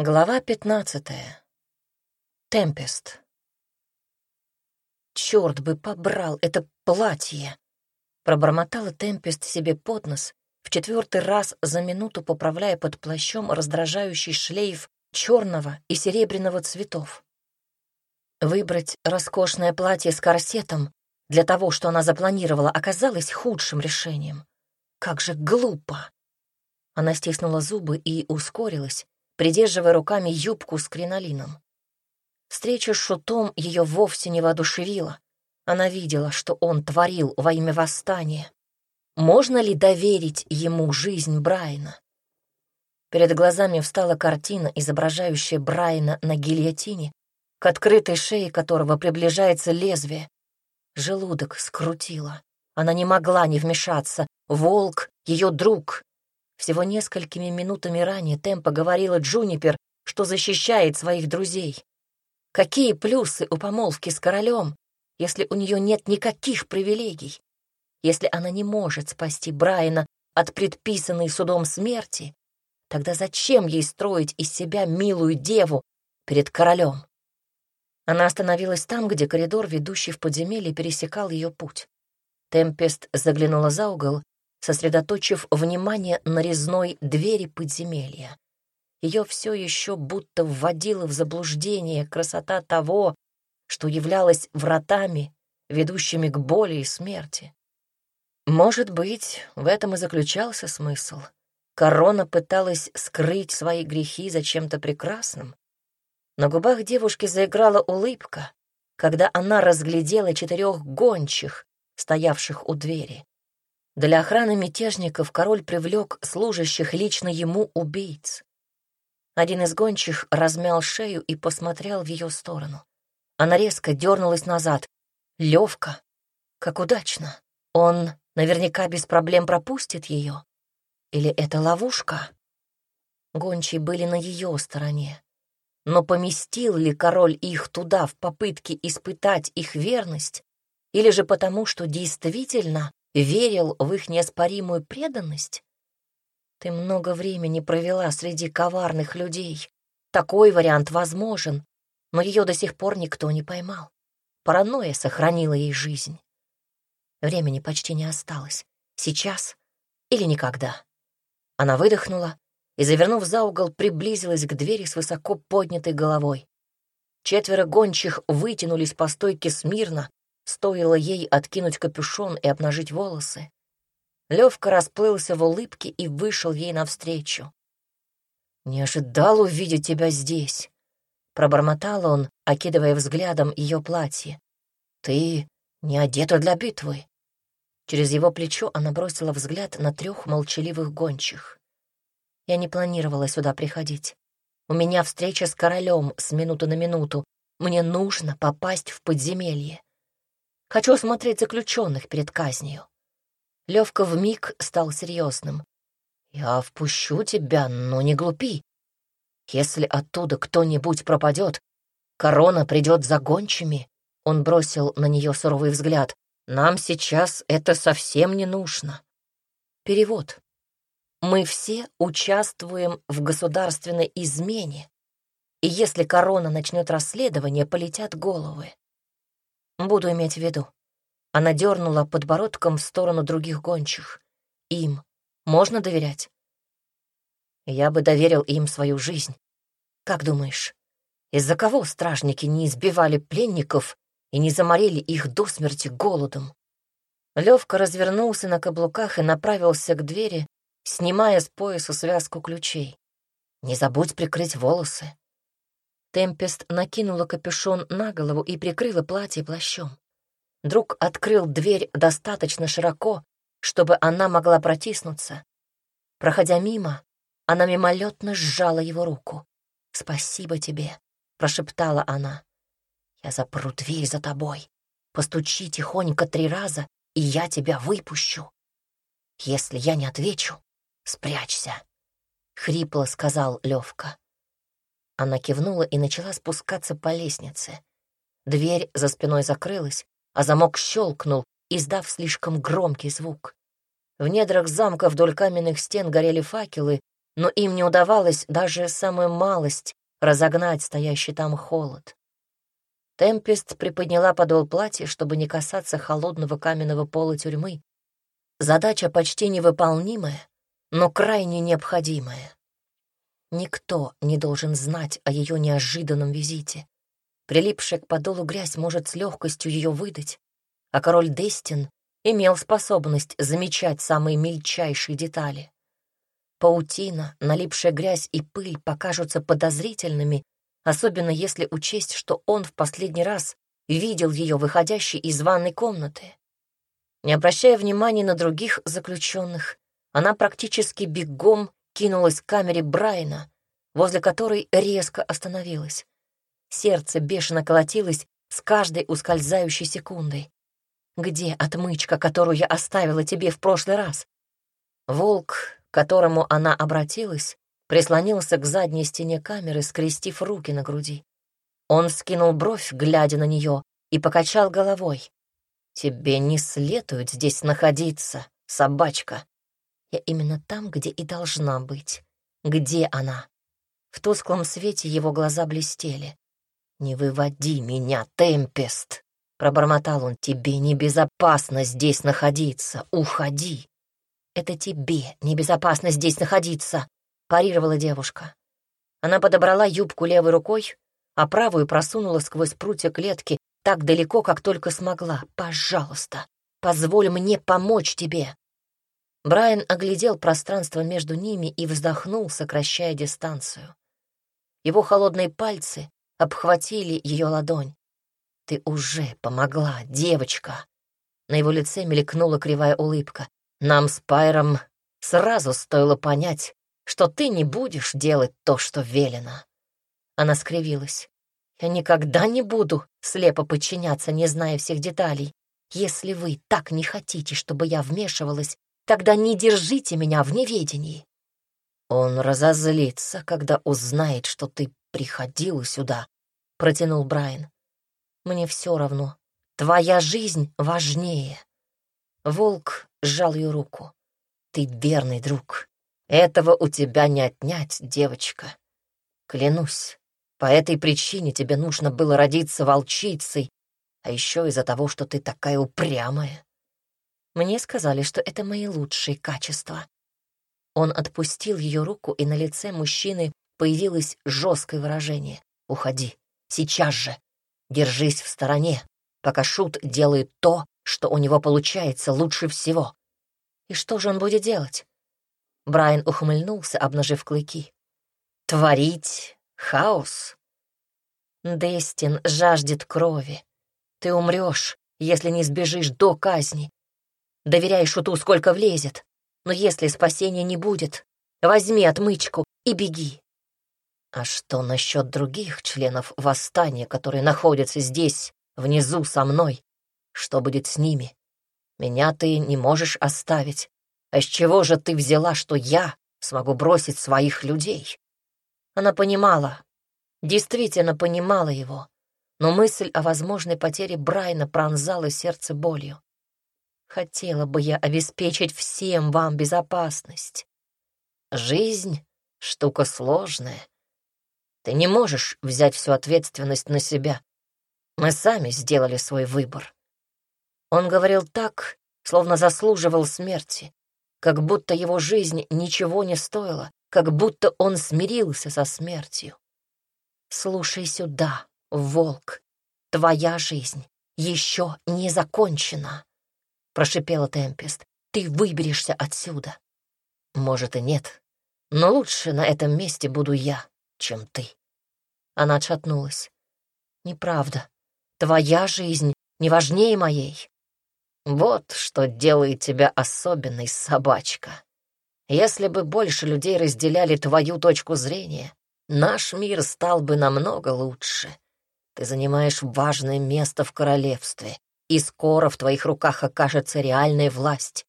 Глава пятнадцатая. Темпест. Черт бы побрал это платье! Пробормотала Темпест себе под нос, в четвертый раз за минуту поправляя под плащом раздражающий шлейф черного и серебряного цветов. Выбрать роскошное платье с корсетом для того, что она запланировала, оказалось худшим решением. Как же глупо! Она стиснула зубы и ускорилась, придерживая руками юбку с кринолином. Встреча с Шутом ее вовсе не воодушевила. Она видела, что он творил во имя восстания. Можно ли доверить ему жизнь Брайана? Перед глазами встала картина, изображающая Брайана на гильотине, к открытой шее которого приближается лезвие. Желудок скрутило. Она не могла не вмешаться. Волк — ее друг. Всего несколькими минутами ранее Темпа говорила Джунипер, что защищает своих друзей. Какие плюсы у помолвки с королем, если у нее нет никаких привилегий? Если она не может спасти Брайана от предписанной судом смерти, тогда зачем ей строить из себя милую деву перед королем? Она остановилась там, где коридор, ведущий в подземелье, пересекал ее путь. Темпест заглянула за угол, сосредоточив внимание на резной двери подземелья. Ее все еще будто вводила в заблуждение красота того, что являлось вратами, ведущими к боли и смерти. Может быть, в этом и заключался смысл. Корона пыталась скрыть свои грехи за чем-то прекрасным, на губах девушки заиграла улыбка, когда она разглядела четырех гончих, стоявших у двери. Для охраны мятежников король привлек служащих лично ему убийц. Один из гончих размял шею и посмотрел в ее сторону. Она резко дернулась назад. Левка. Как удачно. Он наверняка без проблем пропустит ее. Или это ловушка? Гончие были на ее стороне. Но поместил ли король их туда в попытке испытать их верность, или же потому, что действительно верил в их неоспоримую преданность? Ты много времени провела среди коварных людей. Такой вариант возможен, но ее до сих пор никто не поймал. Паранойя сохранила ей жизнь. Времени почти не осталось. Сейчас или никогда. Она выдохнула и, завернув за угол, приблизилась к двери с высоко поднятой головой. Четверо гончих вытянулись по стойке смирно, стоило ей откинуть капюшон и обнажить волосы. Левка расплылся в улыбке и вышел ей навстречу. «Не ожидал увидеть тебя здесь», — пробормотал он, окидывая взглядом ее платье. «Ты не одета для битвы». Через его плечо она бросила взгляд на трех молчаливых гончих. Я не планировала сюда приходить. У меня встреча с королем с минуты на минуту. Мне нужно попасть в подземелье. Хочу осмотреть заключенных перед казнью. Левка вмиг стал серьезным. Я впущу тебя, но не глупи. Если оттуда кто-нибудь пропадет, корона придет за гончими. Он бросил на нее суровый взгляд. Нам сейчас это совсем не нужно. Перевод. Мы все участвуем в государственной измене, и если корона начнет расследование, полетят головы. Буду иметь в виду. Она дернула подбородком в сторону других гончих. Им можно доверять? Я бы доверил им свою жизнь. Как думаешь, из-за кого стражники не избивали пленников и не заморили их до смерти голодом? Левка развернулся на каблуках и направился к двери, снимая с пояса связку ключей. «Не забудь прикрыть волосы». Темпест накинула капюшон на голову и прикрыла платье плащом. Друг открыл дверь достаточно широко, чтобы она могла протиснуться. Проходя мимо, она мимолетно сжала его руку. «Спасибо тебе», — прошептала она. «Я запру дверь за тобой. Постучи тихонько три раза, и я тебя выпущу. Если я не отвечу, «Спрячься», — хрипло сказал Левка. Она кивнула и начала спускаться по лестнице. Дверь за спиной закрылась, а замок щелкнул, издав слишком громкий звук. В недрах замка вдоль каменных стен горели факелы, но им не удавалось даже самую малость разогнать стоящий там холод. Темпест приподняла подол платья, чтобы не касаться холодного каменного пола тюрьмы. Задача почти невыполнимая, но крайне необходимая. Никто не должен знать о ее неожиданном визите. Прилипшая к подолу грязь может с легкостью ее выдать, а король Дестин имел способность замечать самые мельчайшие детали. Паутина, налипшая грязь и пыль покажутся подозрительными, особенно если учесть, что он в последний раз видел ее выходящей из ванной комнаты. Не обращая внимания на других заключенных, она практически бегом кинулась к камере Брайна, возле которой резко остановилась. Сердце бешено колотилось с каждой ускользающей секундой. «Где отмычка, которую я оставила тебе в прошлый раз?» Волк, к которому она обратилась, прислонился к задней стене камеры, скрестив руки на груди. Он скинул бровь, глядя на нее, и покачал головой. «Тебе не следует здесь находиться, собачка. Я именно там, где и должна быть. Где она?» В тусклом свете его глаза блестели. «Не выводи меня, Темпест!» — пробормотал он. «Тебе небезопасно здесь находиться. Уходи!» «Это тебе небезопасно здесь находиться!» парировала девушка. Она подобрала юбку левой рукой, а правую просунула сквозь прутья клетки так далеко, как только смогла. «Пожалуйста, позволь мне помочь тебе». Брайан оглядел пространство между ними и вздохнул, сокращая дистанцию. Его холодные пальцы обхватили ее ладонь. «Ты уже помогла, девочка!» На его лице мелькнула кривая улыбка. «Нам с Пайром сразу стоило понять, что ты не будешь делать то, что велено. Она скривилась. Я никогда не буду слепо подчиняться, не зная всех деталей. Если вы так не хотите, чтобы я вмешивалась, тогда не держите меня в неведении. Он разозлится, когда узнает, что ты приходила сюда, — протянул Брайан. Мне все равно. Твоя жизнь важнее. Волк сжал ее руку. Ты верный друг. Этого у тебя не отнять, девочка. Клянусь, по этой причине тебе нужно было родиться волчицей, а еще из-за того, что ты такая упрямая. Мне сказали, что это мои лучшие качества. Он отпустил ее руку, и на лице мужчины появилось жесткое выражение. «Уходи, сейчас же. Держись в стороне, пока Шут делает то, что у него получается лучше всего». И что же он будет делать? Брайан ухмыльнулся, обнажив клыки. «Творить хаос?» «Дестин жаждет крови. Ты умрешь, если не сбежишь до казни. Доверяй шуту, сколько влезет. Но если спасения не будет, возьми отмычку и беги». «А что насчет других членов восстания, которые находятся здесь, внизу со мной? Что будет с ними? Меня ты не можешь оставить. А с чего же ты взяла, что я смогу бросить своих людей? Она понимала, действительно понимала его, но мысль о возможной потере Брайна пронзала сердце болью. Хотела бы я обеспечить всем вам безопасность. Жизнь — штука сложная. Ты не можешь взять всю ответственность на себя. Мы сами сделали свой выбор. Он говорил так, словно заслуживал смерти, как будто его жизнь ничего не стоила, как будто он смирился со смертью. «Слушай сюда, волк, твоя жизнь еще не закончена», — прошипела Темпест. «Ты выберешься отсюда». «Может и нет, но лучше на этом месте буду я, чем ты». Она отшатнулась. «Неправда. Твоя жизнь не важнее моей. Вот что делает тебя особенной, собачка. Если бы больше людей разделяли твою точку зрения, наш мир стал бы намного лучше. Ты занимаешь важное место в королевстве, и скоро в твоих руках окажется реальная власть.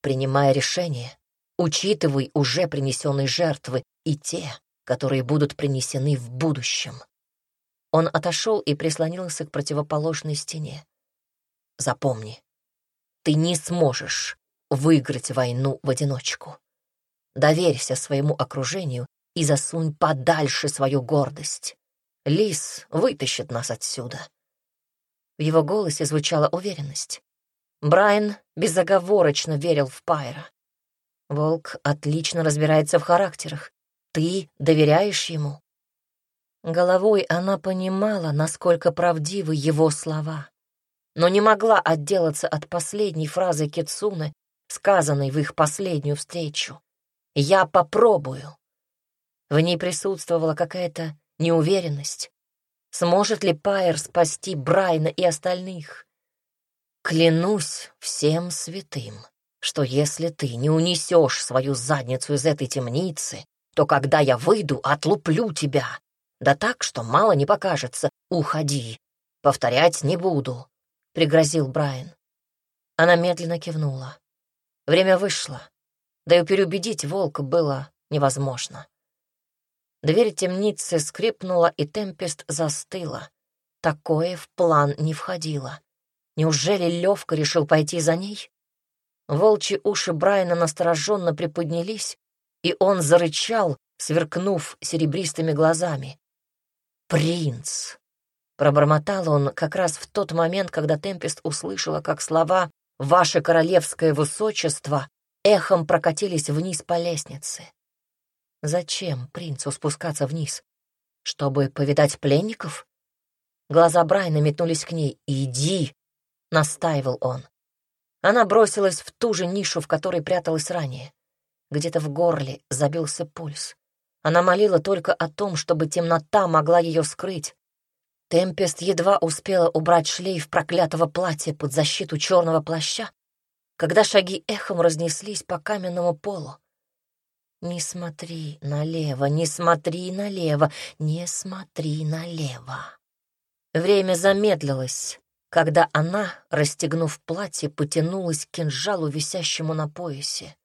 Принимая решение, учитывай уже принесенные жертвы и те, которые будут принесены в будущем. Он отошел и прислонился к противоположной стене. Запомни, ты не сможешь выиграть войну в одиночку. доверься своему окружению и засунь подальше свою гордость. Лис вытащит нас отсюда». В его голосе звучала уверенность. Брайан безоговорочно верил в Пайра. Волк отлично разбирается в характерах. Ты доверяешь ему? Головой она понимала, насколько правдивы его слова, но не могла отделаться от последней фразы Кицуны, сказанной в их последнюю встречу. «Я попробую». В ней присутствовала какая-то неуверенность. Сможет ли Пайер спасти Брайна и остальных? Клянусь всем святым, что если ты не унесешь свою задницу из этой темницы, то когда я выйду, отлуплю тебя. Да так, что мало не покажется. Уходи. Повторять не буду, — пригрозил Брайан. Она медленно кивнула. Время вышло. Да и переубедить волка было невозможно. Дверь темницы скрипнула, и Темпест застыла. Такое в план не входило. Неужели Левка решил пойти за ней? Волчьи уши Брайана настороженно приподнялись, и он зарычал, сверкнув серебристыми глазами. «Принц!» — пробормотал он как раз в тот момент, когда Темпест услышала, как слова «Ваше королевское высочество» эхом прокатились вниз по лестнице. Зачем принцу спускаться вниз? Чтобы повидать пленников? Глаза Брайна метнулись к ней. «Иди!» — настаивал он. Она бросилась в ту же нишу, в которой пряталась ранее. Где-то в горле забился пульс. Она молила только о том, чтобы темнота могла ее скрыть. Темпест едва успела убрать шлейф проклятого платья под защиту черного плаща, когда шаги эхом разнеслись по каменному полу. «Не смотри налево, не смотри налево, не смотри налево». Время замедлилось, когда она, расстегнув платье, потянулась к кинжалу, висящему на поясе.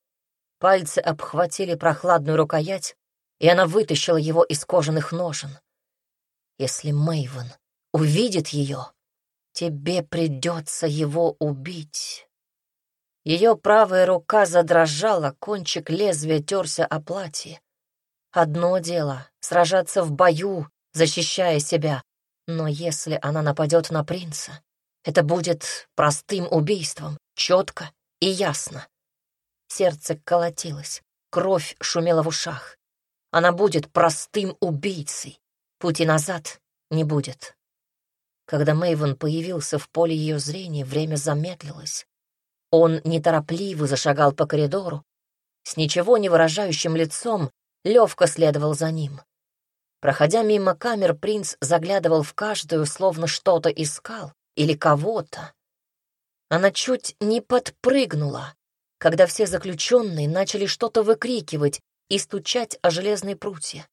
Пальцы обхватили прохладную рукоять, и она вытащила его из кожаных ножен. Если Мэйвен увидит ее, тебе придется его убить. Ее правая рука задрожала, кончик лезвия терся о платье. Одно дело — сражаться в бою, защищая себя, но если она нападет на принца, это будет простым убийством, четко и ясно. Сердце колотилось, кровь шумела в ушах. Она будет простым убийцей. Пути назад не будет. Когда Мэйвен появился в поле ее зрения, время замедлилось. Он неторопливо зашагал по коридору. С ничего не выражающим лицом Левка следовал за ним. Проходя мимо камер, принц заглядывал в каждую, словно что-то искал, или кого-то. Она чуть не подпрыгнула, когда все заключенные начали что-то выкрикивать и стучать о железные прутья.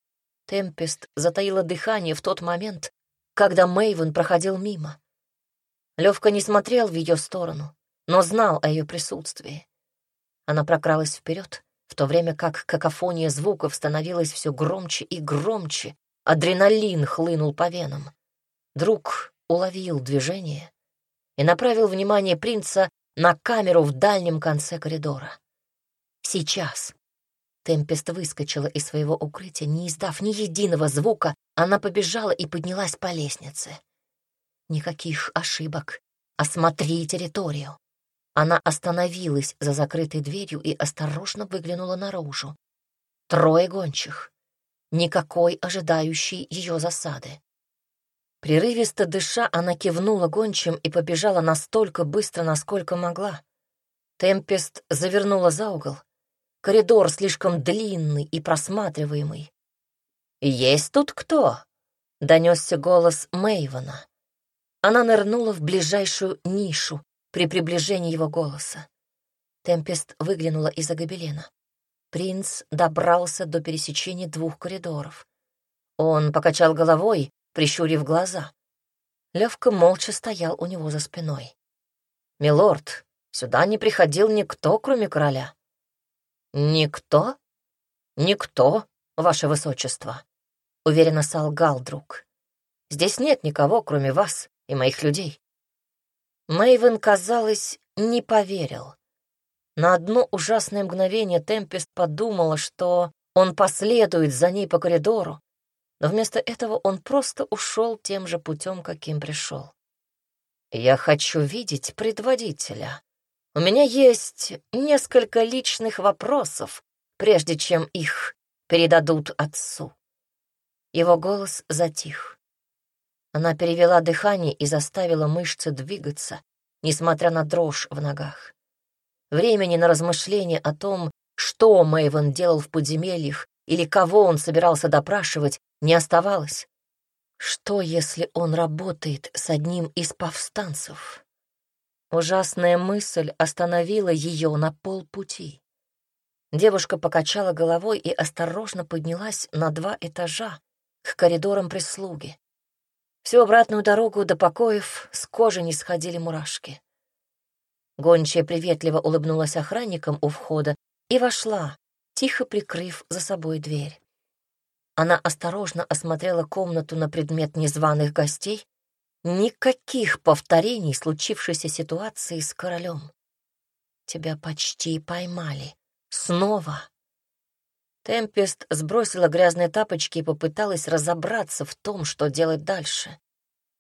Темпест затаила дыхание в тот момент, когда Мэйвен проходил мимо. Левка не смотрел в ее сторону, но знал о ее присутствии. Она прокралась вперед, в то время как какофония звуков становилась все громче и громче, адреналин хлынул по венам. Друг уловил движение и направил внимание принца на камеру в дальнем конце коридора. Сейчас. Темпест выскочила из своего укрытия, не издав ни единого звука, она побежала и поднялась по лестнице. Никаких ошибок. Осмотри территорию. Она остановилась за закрытой дверью и осторожно выглянула наружу. Трое гончих. Никакой ожидающей ее засады. Прерывисто дыша, она кивнула гончим и побежала настолько быстро, насколько могла. Темпест завернула за угол. Коридор слишком длинный и просматриваемый. «Есть тут кто?» — донесся голос Мэйвона. Она нырнула в ближайшую нишу при приближении его голоса. Темпест выглянула из-за гобелена. Принц добрался до пересечения двух коридоров. Он покачал головой, прищурив глаза. Левка молча стоял у него за спиной. «Милорд, сюда не приходил никто, кроме короля». «Никто? Никто, ваше высочество», — уверенно солгал друг. «Здесь нет никого, кроме вас и моих людей». Мэйвен, казалось, не поверил. На одно ужасное мгновение Темпест подумала, что он последует за ней по коридору, но вместо этого он просто ушел тем же путем, каким пришел. «Я хочу видеть предводителя. У меня есть несколько личных вопросов, прежде чем их передадут отцу». Его голос затих. Она перевела дыхание и заставила мышцы двигаться, несмотря на дрожь в ногах. Времени на размышление о том, что Мэйвен делал в подземельях или кого он собирался допрашивать, не оставалось. Что, если он работает с одним из повстанцев? Ужасная мысль остановила ее на полпути. Девушка покачала головой и осторожно поднялась на два этажа к коридорам прислуги. Всю обратную дорогу до покоев с кожи не сходили мурашки. Гончая приветливо улыбнулась охранникам у входа и вошла, тихо прикрыв за собой дверь. Она осторожно осмотрела комнату на предмет незваных гостей. Никаких повторений случившейся ситуации с королем. Тебя почти поймали. Снова. Темпест сбросила грязные тапочки и попыталась разобраться в том, что делать дальше.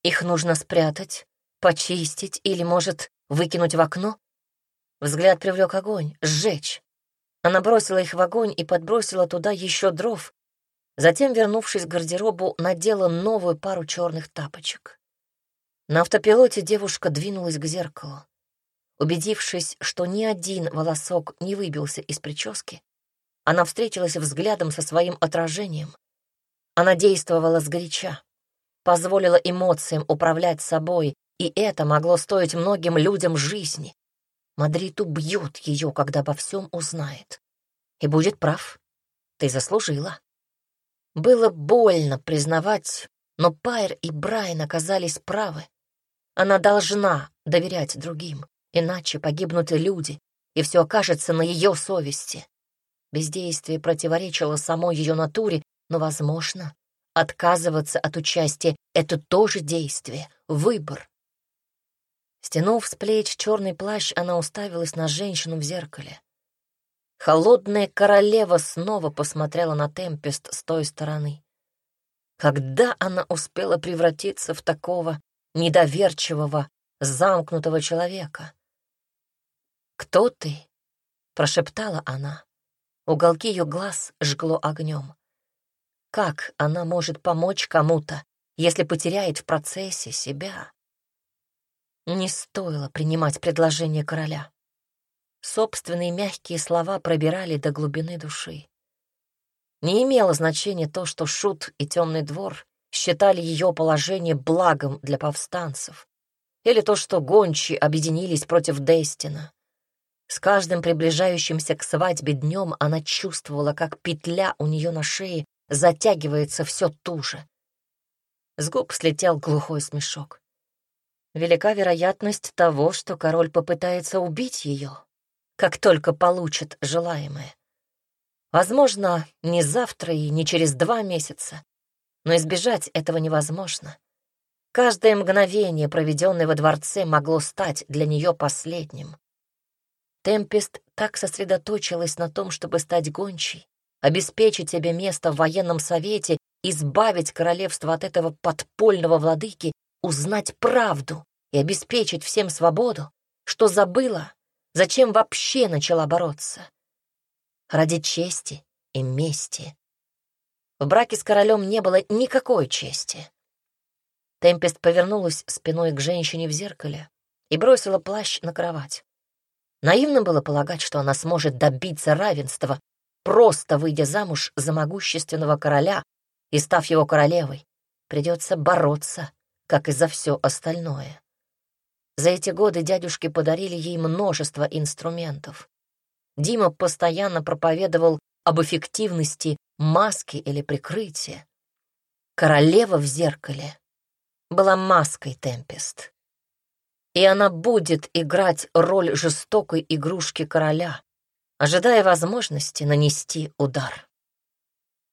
Их нужно спрятать, почистить или, может, выкинуть в окно? Взгляд привлек огонь, сжечь. Она бросила их в огонь и подбросила туда еще дров, затем, вернувшись к гардеробу, надела новую пару черных тапочек. На автопилоте девушка двинулась к зеркалу. Убедившись, что ни один волосок не выбился из прически, она встретилась взглядом со своим отражением. Она действовала сгоряча, позволила эмоциям управлять собой, и это могло стоить многим людям жизни. Мадрид убьет ее, когда обо всем узнает. И будет прав. Ты заслужила. Было больно признавать, но Пайр и Брайан оказались правы. Она должна доверять другим, иначе погибнут и люди, и все окажется на ее совести. Бездействие противоречило самой ее натуре, но, возможно, отказываться от участия — это тоже действие, выбор. Стянув с плеч черный плащ, она уставилась на женщину в зеркале. Холодная королева снова посмотрела на Темпест с той стороны. Когда она успела превратиться в такого недоверчивого, замкнутого человека? «Кто ты?» — прошептала она. Уголки ее глаз жгло огнем. Как она может помочь кому-то, если потеряет в процессе себя? Не стоило принимать предложение короля. Собственные мягкие слова пробирали до глубины души. Не имело значения то, что Шут и Темный двор считали ее положение благом для повстанцев, или то, что гончи объединились против Дестина. С каждым приближающимся к свадьбе днем она чувствовала, как петля у нее на шее затягивается все туже. С губ слетел глухой смешок. Велика вероятность того, что король попытается убить ее, как только получит желаемое. Возможно, не завтра и не через два месяца, но избежать этого невозможно. Каждое мгновение, проведенное во дворце, могло стать для нее последним. Темпест так сосредоточилась на том, чтобы стать гончей, обеспечить себе место в военном совете, избавить королевство от этого подпольного владыки, узнать правду и обеспечить всем свободу, что забыла, зачем вообще начала бороться. Ради чести и мести. В браке с королем не было никакой чести. Темпест повернулась спиной к женщине в зеркале и бросила плащ на кровать. Наивно было полагать, что она сможет добиться равенства, просто выйдя замуж за могущественного короля и став его королевой. Придется бороться, как и за все остальное. За эти годы дядюшки подарили ей множество инструментов. Дима постоянно проповедовал об эффективности маски или прикрытия. Королева в зеркале была маской Темпест и она будет играть роль жестокой игрушки короля, ожидая возможности нанести удар.